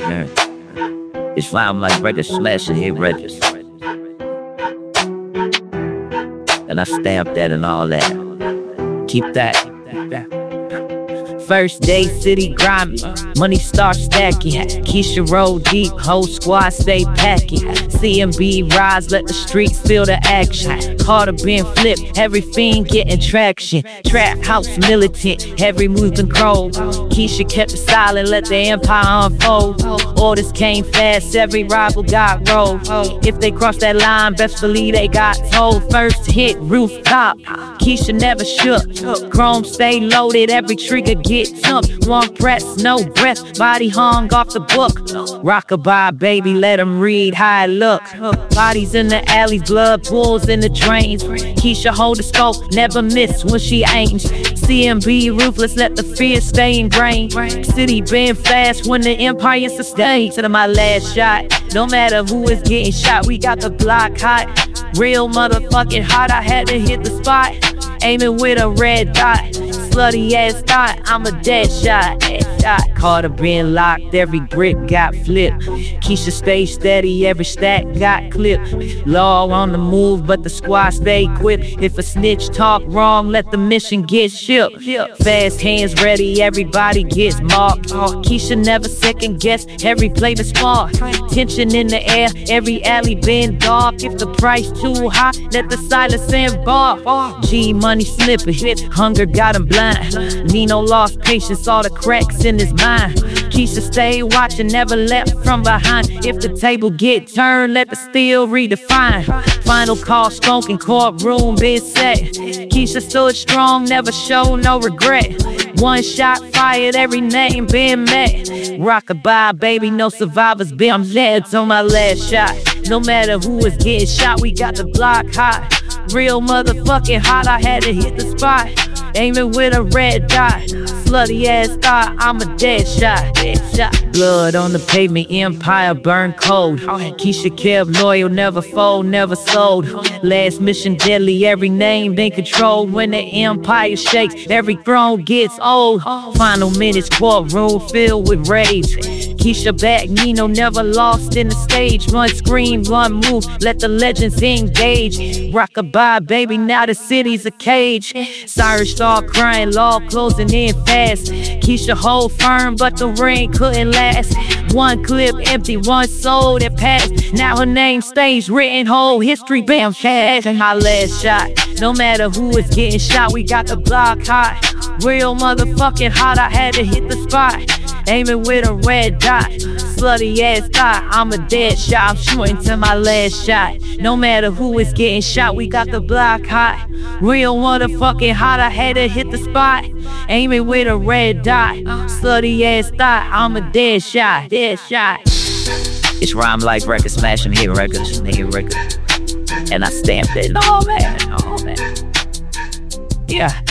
Yeah. Rhyme like records, smashing hit records. And I stamp that and all that. Keep that. First day, city grimy. Money start stacking. Keisha roll deep, whole squad stay packing. CMB rise, let the streets feel the action. Carter being flipped, every fiend getting traction. Trap house militant, every move controlled. Keisha kept it silent, let the empire unfold. Orders came fast, every rival got rolled. If they cross that line, best believe they got told. First hit, rooftop. Keisha never shook. Chrome stay loaded, every trigger get tumped. One press, no breath, body hung off the book. Rockabye, baby, let them read how it look. Bodies in the alleys, blood pools in the drains. Keisha hold the scope, never miss when she aims. CMB ruthless, let the fear stay ingrained. City been fast when the empire sustained. To my last shot, no matter who is getting shot, we got the block hot. Real motherfucking hot, I had to hit the spot. Aiming with a red dot. Slutty ass thought, I'm a dead shot. Dead shot. Carter been locked, every brick got flipped. Keisha stay steady, every stack got clipped. Law on the move, but the squad stay quick. If a snitch talk wrong, let the mission get shipped. Fast hands ready, everybody gets marked. Keisha never second guess, every play the spark. Tension in the air, every alley been dark. If the price too high, let the silence embark. G money slipping, hunger got him blind. Nino lost patience, all the cracks in his mind. Keisha stay watching, never left from behind. If the table get turned, let the steel redefine. Final call, smoking courtroom, been set. Keisha stood strong, never show no regret. One shot fired, every name been met. Rockabye, baby, no survivors, been I'm led on my last shot. No matter who is getting shot, we got the block hot. Real motherfucking hot, I had to hit the spot. Aiming with a red dot. Slutty ass thought, I'm a dead shot. Dead shot. Blood on the pavement, empire burn cold. Keisha kept loyal, never fold, never sold. Last mission deadly, every name been controlled. When the empire shakes, every throne gets old. Final minutes, courtroom filled with rage. Keisha back, Nino never lost in the stage. One scream, one move, let the legends engage. Rockabye, baby, now the city's a cage. Cyrus start crying, law closing in fast. Keisha hold firm, but the ring couldn't last. One clip empty, one soul that passed. Now her name stays written, whole history, bam, cash. And my last shot. No matter who is getting shot, we got the block hot. Real motherfucking hot, I had to hit the spot. Aiming with a red dot. Slutty ass thought, I'm a dead shot. I'm shooting to my last shot. No matter who is getting shot, we got the block hot. Real motherfucking hot, I had to hit the spot. Aiming with a red dot. Slutty ass thought, I'm a dead shot. Dead shot. It's rhyme like records, smashing hit records, hit records. And I stamped it. Oh man, oh man. Yeah,